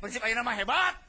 prinsip ayeuna mah hebat.